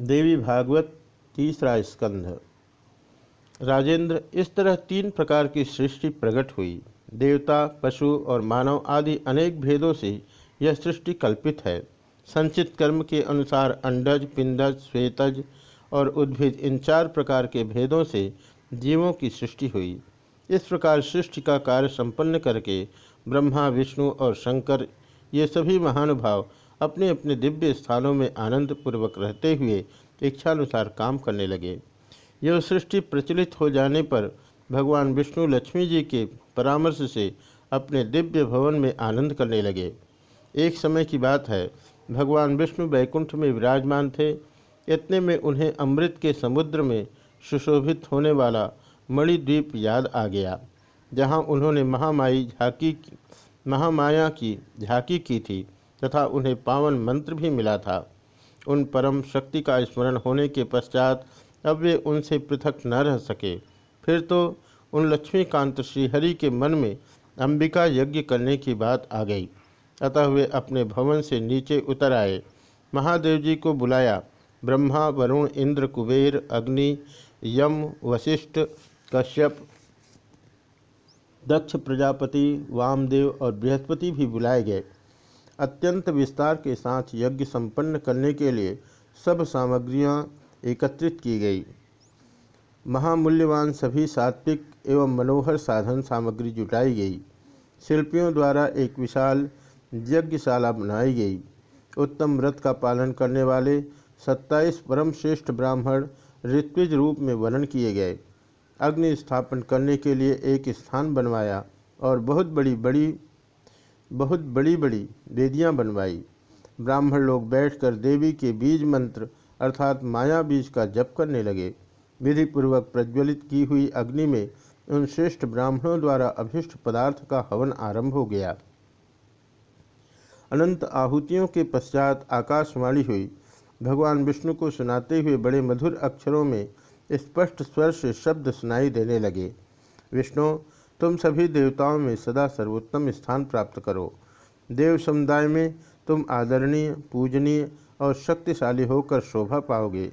देवी भागवत तीसरा स्कंध। राजेंद्र, इस तरह तीन प्रकार की सृष्टि प्रकट हुई। देवता, पशु और मानव आदि अनेक भेदों से यह सृष्टि कल्पित है। संचित कर्म के अनुसार अंडज, पिंडज, श्वेतज और उद्भिद इन चार प्रकार के भेदों से जीवों की सृष्टि हुई। इस प्रकार सृष्टि का कार्य संपन्न करके ब्रह्मा, विष्णु और शंकर, ये सभी महानुभाव अपने अपने दिव्य स्थानों में आनंद पूर्वक रहते हुए इच्छानुसार काम करने लगे। यह सृष्टि प्रचलित हो जाने पर भगवान विष्णु लक्ष्मी जी के परामर्श से अपने दिव्य भवन में आनंद करने लगे। एक समय की बात है, भगवान विष्णु वैकुंठ में विराजमान थे। इतने में उन्हें अमृत के समुद्र में सुशोभित होने वाला मणिद्वीप याद आ गया, जहाँ उन्होंने महामाई झाकी महामाया की झांकी की थी। तथा उन्हें पावन मंत्र भी मिला था। उन परम शक्ति का स्मरण होने के पश्चात अब वे उनसे पृथक न रह सके। फिर तो उन लक्ष्मीकांत श्रीहरि के मन में अंबिका यज्ञ करने की बात आ गई। अतः वे अपने भवन से नीचे उतर आए। महादेव जी को बुलाया। ब्रह्मा, वरुण, इंद्र, कुबेर, अग्नि, यम, वशिष्ठ, कश्यप, दक्ष प्रजापति, वामदेव और बृहस्पति भी बुलाए गए। अत्यंत विस्तार के साथ यज्ञ संपन्न करने के लिए सब सामग्रियाँ एकत्रित की गई। महामूल्यवान सभी सात्विक एवं मनोहर साधन सामग्री जुटाई गई। शिल्पियों द्वारा एक विशाल यज्ञशाला बनाई गई। उत्तम व्रत का पालन करने वाले सत्ताईस परम श्रेष्ठ ब्राह्मण ऋत्विज रूप में वर्णन किए गए। अग्नि स्थापन करने के लिए एक स्थान बनवाया और बहुत बड़ी बड़ी बहुत बड़ी बड़ी वेदियाँ बनवाई। ब्राह्मण लोग बैठकर देवी के बीज मंत्र अर्थात माया बीज का जप करने लगे। विधि पूर्वक प्रज्वलित की हुई अग्नि में उन श्रेष्ठ ब्राह्मणों द्वारा अभिष्ट पदार्थ का हवन आरंभ हो गया। अनंत आहुतियों के पश्चात आकाशवाणी हुई। भगवान विष्णु को सुनाते हुए बड़े मधुर अक्षरों में स्पष्ट स्वर से शब्द सुनाई देने लगे। विष्णु तुम सभी देवताओं में सदा सर्वोत्तम स्थान प्राप्त करो। देव समुदाय में तुम आदरणीय, पूजनीय और शक्तिशाली होकर शोभा पाओगे।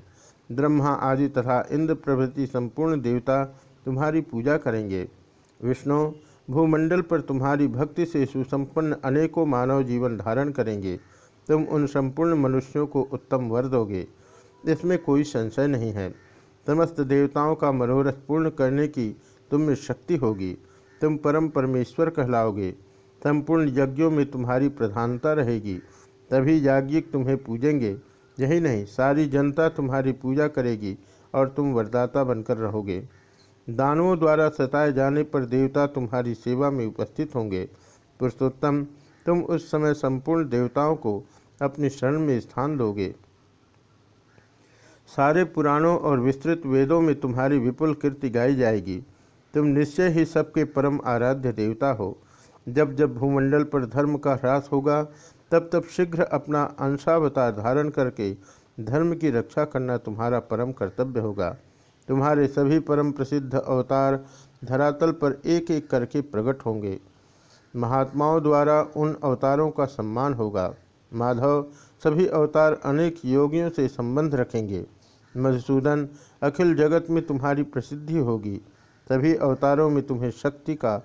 ब्रह्मा, आदि तथा इंद्र प्रभृति संपूर्ण देवता तुम्हारी पूजा करेंगे। विष्णु, भूमंडल पर तुम्हारी भक्ति से सुसंपन्न अनेकों मानव जीवन धारण करेंगे। तुम उन संपूर्ण मनुष्यों को उत्तम वर दोगे। इसमें कोई संशय नहीं है। समस्त देवताओं का मनोरथ पूर्ण करने की तुम में शक्ति होगी। तुम परम परमेश्वर कहलाओगे। संपूर्ण यज्ञों में तुम्हारी प्रधानता रहेगी। तभी याज्ञिक तुम्हें पूजेंगे। यही नहीं, सारी जनता तुम्हारी पूजा करेगी और तुम वरदाता बनकर रहोगे। दानवों द्वारा सताए जाने पर देवता तुम्हारी सेवा में उपस्थित होंगे। पुरुषोत्तम, तुम उस समय संपूर्ण देवताओं को अपनी शरण में स्थान दोगे। सारे पुराणों और विस्तृत वेदों में तुम्हारी विपुल कीर्ति गाई जाएगी। तुम निश्चय ही सबके परम आराध्य देवता हो। जब जब भूमंडल पर धर्म का ह्रास होगा, तब तब शीघ्र अपना अंशावतार धारण करके धर्म की रक्षा करना तुम्हारा परम कर्तव्य होगा। तुम्हारे सभी परम प्रसिद्ध अवतार धरातल पर एक एक करके प्रकट होंगे। महात्माओं द्वारा उन अवतारों का सम्मान होगा। माधव, सभी अवतार अनेक योगियों से संबंध रखेंगे। मधुसूदन, अखिल जगत में तुम्हारी प्रसिद्धि होगी। सभी अवतारों में तुम्हें शक्ति का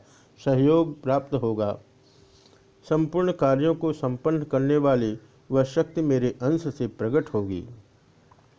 सहयोग प्राप्त होगा। संपूर्ण कार्यों को संपन्न करने वाली वह शक्ति मेरे अंश से प्रकट होगी।